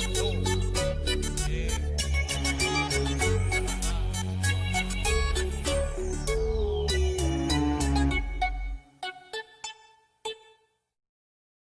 Stop.